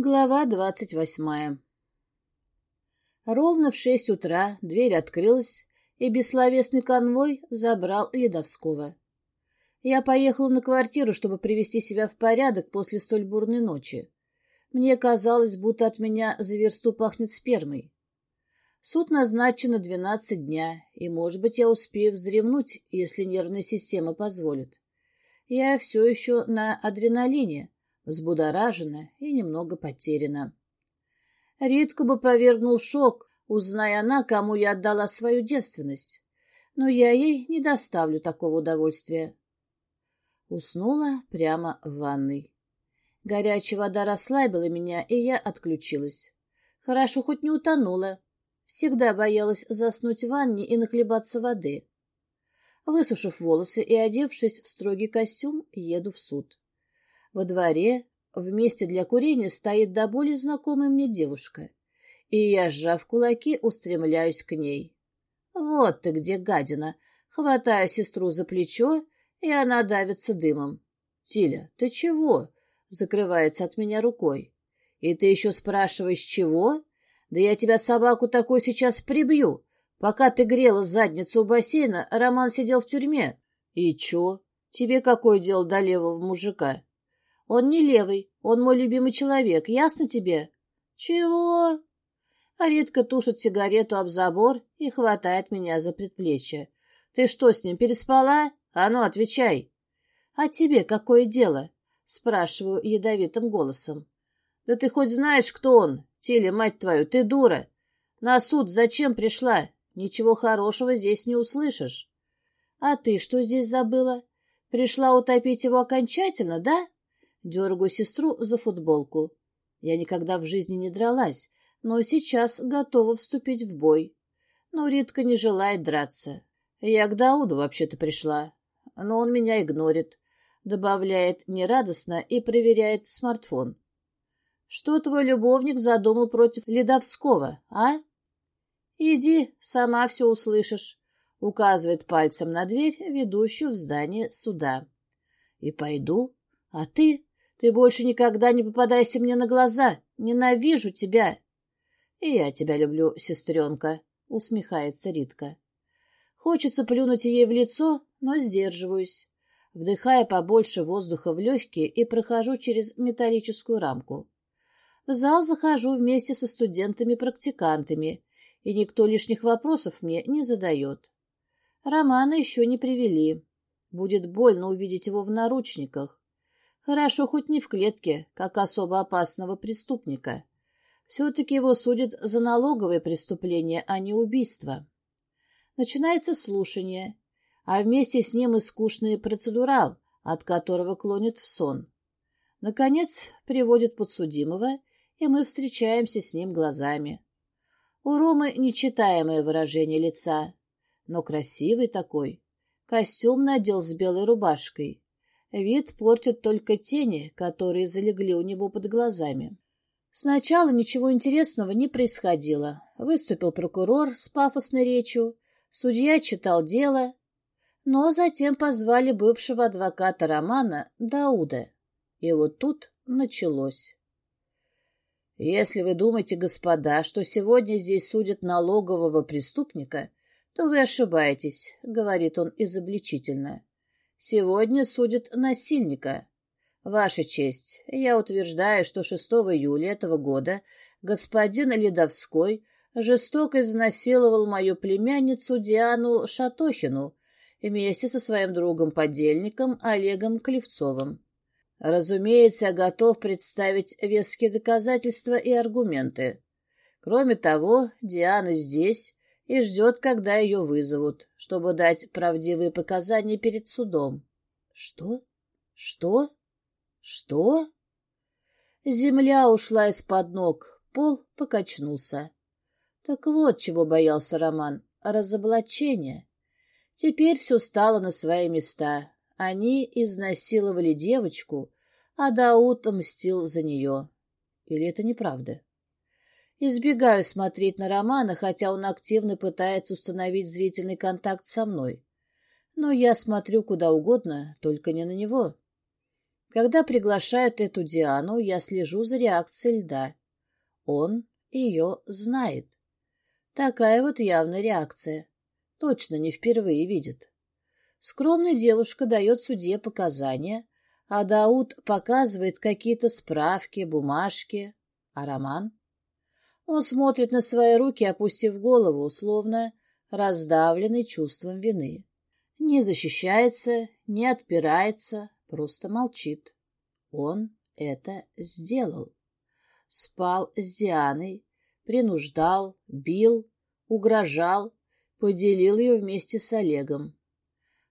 Глава двадцать восьмая Ровно в шесть утра дверь открылась, и бессловесный конвой забрал Ледовского. Я поехала на квартиру, чтобы привести себя в порядок после столь бурной ночи. Мне казалось, будто от меня за версту пахнет спермой. Суд назначен на двенадцать дня, и, может быть, я успею вздремнуть, если нервная система позволит. Я все еще на адреналине, взбудоражена и немного потеряна. Ритку бы повергнул шок, узная она, кому я отдала свою девственность. Но я ей не доставлю такого удовольствия. Уснула прямо в ванной. Горячая вода расслабила меня, и я отключилась. Хорошо, хоть не утонула. Всегда боялась заснуть в ванне и нахлебаться воды. Высушив волосы и одевшись в строгий костюм, еду в суд. Во дворе в месте для курения стоит до боли знакомая мне девушка, и я, сжав кулаки, устремляюсь к ней. Вот ты где, гадина! Хватаю сестру за плечо, и она давится дымом. «Тиля, ты чего?» — закрывается от меня рукой. «И ты еще спрашиваешь, чего? Да я тебя, собаку, такой сейчас прибью. Пока ты грела задницу у бассейна, Роман сидел в тюрьме. И чё? Тебе какое дело до левого мужика?» Он не левый, он мой любимый человек, ясно тебе? Чего? А тушит сигарету об забор и хватает меня за предплечье. Ты что с ним, переспала? А ну, отвечай. А тебе какое дело? Спрашиваю ядовитым голосом. Да ты хоть знаешь, кто он? Теле, мать твою, ты дура. На суд зачем пришла? Ничего хорошего здесь не услышишь. А ты что здесь забыла? Пришла утопить его окончательно, да? Дергаю сестру за футболку. Я никогда в жизни не дралась, но сейчас готова вступить в бой. Но Ритка не желает драться. Я к Дауду вообще-то пришла, но он меня игнорит. Добавляет нерадостно и проверяет смартфон. Что твой любовник задумал против Ледовского, а? Иди, сама все услышишь. Указывает пальцем на дверь, ведущую в здание суда. И пойду. А ты? Ты больше никогда не попадайся мне на глаза. Ненавижу тебя. И я тебя люблю, сестренка, — усмехается Ритка. Хочется плюнуть ей в лицо, но сдерживаюсь. Вдыхая побольше воздуха в легкие и прохожу через металлическую рамку. В зал захожу вместе со студентами-практикантами, и никто лишних вопросов мне не задает. Романа еще не привели. Будет больно увидеть его в наручниках. Хорошо, хоть не в клетке, как особо опасного преступника. Все-таки его судят за налоговые преступления, а не убийство. Начинается слушание, а вместе с ним и скучный процедурал, от которого клонит в сон. Наконец приводят подсудимого, и мы встречаемся с ним глазами. У Ромы нечитаемое выражение лица, но красивый такой. Костюм надел с белой рубашкой. Вид портит только тени, которые залегли у него под глазами. Сначала ничего интересного не происходило. Выступил прокурор с пафосной речью, судья читал дело, но затем позвали бывшего адвоката Романа Дауда. И вот тут началось. Если вы думаете, господа, что сегодня здесь судят налогового преступника, то вы ошибаетесь, — говорит он изобличительно. Сегодня судят насильника. Ваша честь, я утверждаю, что 6 июля этого года господин Ледовской жестоко изнасиловал мою племянницу Диану Шатохину вместе со своим другом-подельником Олегом Клевцовым. Разумеется, готов представить веские доказательства и аргументы. Кроме того, Диана здесь, и ждет, когда ее вызовут, чтобы дать правдивые показания перед судом. Что? Что? Что? Земля ушла из-под ног, пол покачнулся. Так вот, чего боялся Роман — разоблачение. Теперь все стало на свои места. Они изнасиловали девочку, а Дауд мстил за нее. Или это неправда? Избегаю смотреть на Романа, хотя он активно пытается установить зрительный контакт со мной. Но я смотрю куда угодно, только не на него. Когда приглашают эту Диану, я слежу за реакцией льда. Он ее знает. Такая вот явная реакция. Точно не впервые видит. Скромная девушка дает судье показания, а Дауд показывает какие-то справки, бумажки. А Роман? Он смотрит на свои руки, опустив голову, условно раздавленный чувством вины. Не защищается, не отпирается, просто молчит. Он это сделал. Спал с Дианой, принуждал, бил, угрожал, поделил ее вместе с Олегом.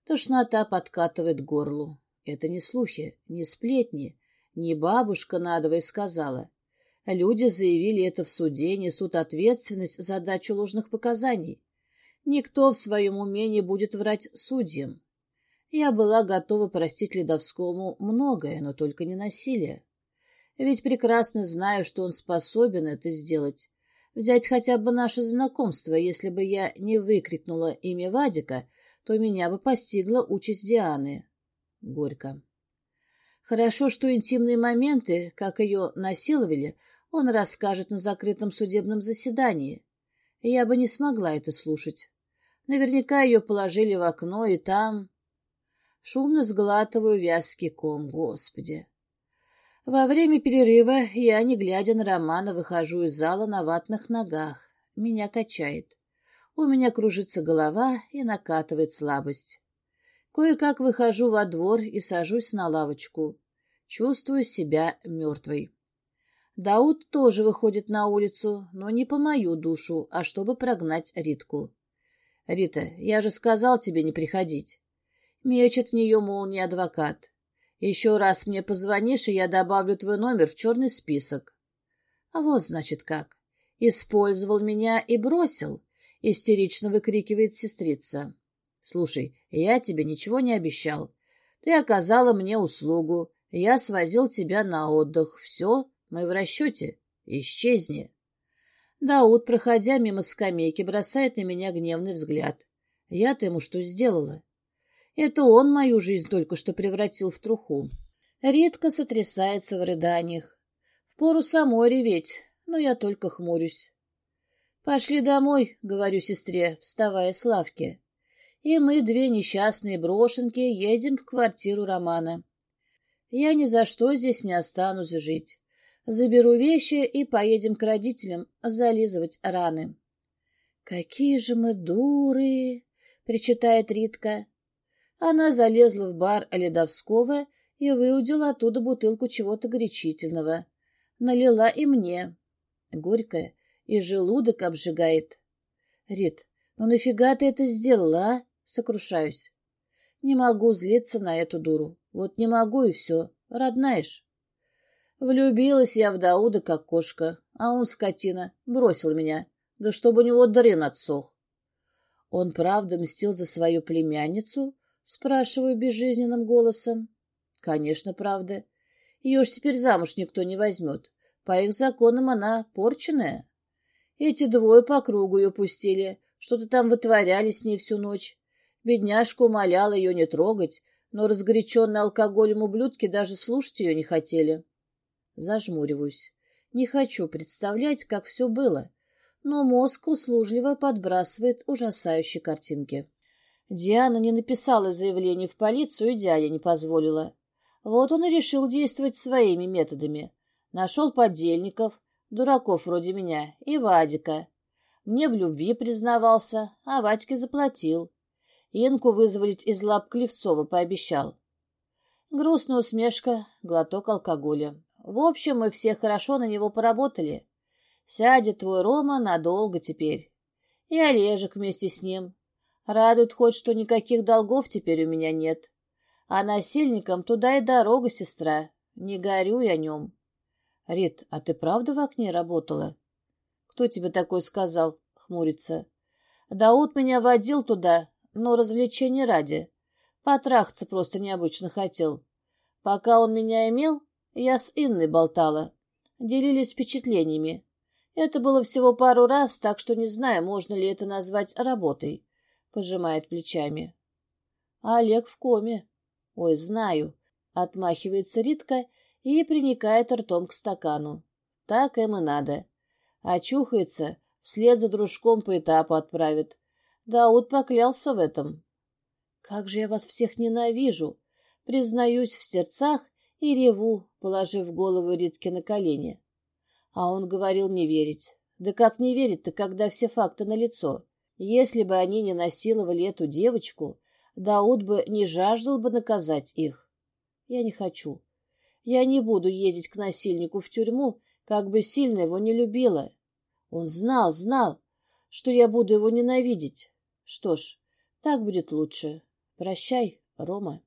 Тошнота подкатывает горлу. Это не слухи, не сплетни, не бабушка надвое сказала. Люди заявили это в суде, несут ответственность за дачу ложных показаний. Никто в своем уме не будет врать судьям. Я была готова простить Ледовскому многое, но только не насилие. Ведь прекрасно знаю, что он способен это сделать. Взять хотя бы наше знакомство, если бы я не выкрикнула имя Вадика, то меня бы постигла участь Дианы. Горько. Хорошо, что интимные моменты, как ее насиловали, он расскажет на закрытом судебном заседании. Я бы не смогла это слушать. Наверняка ее положили в окно, и там... Шумно сглатываю вязкий ком, господи. Во время перерыва я, не глядя на Романа, выхожу из зала на ватных ногах. Меня качает. У меня кружится голова и накатывает слабость. Кое-как выхожу во двор и сажусь на лавочку. Чувствую себя мертвой. Дауд тоже выходит на улицу, но не по мою душу, а чтобы прогнать Ритку. «Рита, я же сказал тебе не приходить». Мечет в нее, мол, не адвокат. «Еще раз мне позвонишь, и я добавлю твой номер в черный список». А вот, значит, как. Использовал меня и бросил, истерично выкрикивает сестрица. Слушай, я тебе ничего не обещал. Ты оказала мне услугу. Я свозил тебя на отдых. Все, мы в расчете. Исчезни. Дауд, проходя мимо скамейки, бросает на меня гневный взгляд. Я-то ему что сделала? Это он мою жизнь только что превратил в труху. Редко сотрясается в рыданиях. Впору самой реветь, но я только хмурюсь. «Пошли домой», — говорю сестре, вставая с лавки. И мы, две несчастные брошенки, едем в квартиру Романа. Я ни за что здесь не останусь жить. Заберу вещи и поедем к родителям зализывать раны. «Какие же мы дуры!» — причитает Ритка. Она залезла в бар Ледовского и выудила оттуда бутылку чего-то горячительного. Налила и мне. Горькая, и желудок обжигает. «Рит, ну нафига ты это сделала, а?» — сокрушаюсь. «Не могу злиться на эту дуру. Вот не могу и все. Роднаешь». Влюбилась я в Дауда, как кошка, а он, скотина, бросил меня, да чтобы у него дрын отсох. Он правда мстил за свою племянницу? Спрашиваю безжизненным голосом. Конечно, правда. Ее ж теперь замуж никто не возьмет. По их законам она порченная. Эти двое по кругу ее пустили, что-то там вытворяли с ней всю ночь. Бедняжка умоляла ее не трогать, но разгоряченные алкоголем ублюдки даже слушать ее не хотели. Зажмуриваюсь. Не хочу представлять, как все было, но мозг услужливо подбрасывает ужасающие картинки. Диана не написала заявление в полицию, и дядя не позволила. Вот он и решил действовать своими методами. Нашел подельников, дураков вроде меня, и Вадика. Мне в любви признавался, а Вадьке заплатил. Инку вызволить из лап Клевцова пообещал. Грустная усмешка, глоток алкоголя. В общем, мы все хорошо на него поработали. Сядет твой Рома надолго теперь. И Олежек вместе с ним. Радует хоть, что никаких долгов теперь у меня нет. А насильникам туда и дорога, сестра. Не горюй о нем. Рит, а ты правда в окне работала? Кто тебе такой сказал? Хмурится. Дауд меня водил туда, но развлечения ради. Потрахаться просто необычно хотел. Пока он меня имел, я с Инной болтала. Делились впечатлениями. Это было всего пару раз, так что не знаю, можно ли это назвать работой. Пожимает плечами. А Олег в коме. Ой, знаю. Отмахивается Ритка и приникает ртом к стакану. Так им и надо. Очухается, вслед за дружком по этапу отправит. Дауд поклялся в этом. Как же я вас всех ненавижу! Признаюсь в сердцах и реву, положив голову Ритке на колени. А он говорил не верить. Да как не верить-то, когда все факты налицо? Если бы они не насиловали эту девочку, Дауд бы не жаждал бы наказать их. Я не хочу. Я не буду ездить к насильнику в тюрьму, как бы сильно его не любила. Он знал, знал, что я буду его ненавидеть. Что ж, так будет лучше. Прощай, Рома.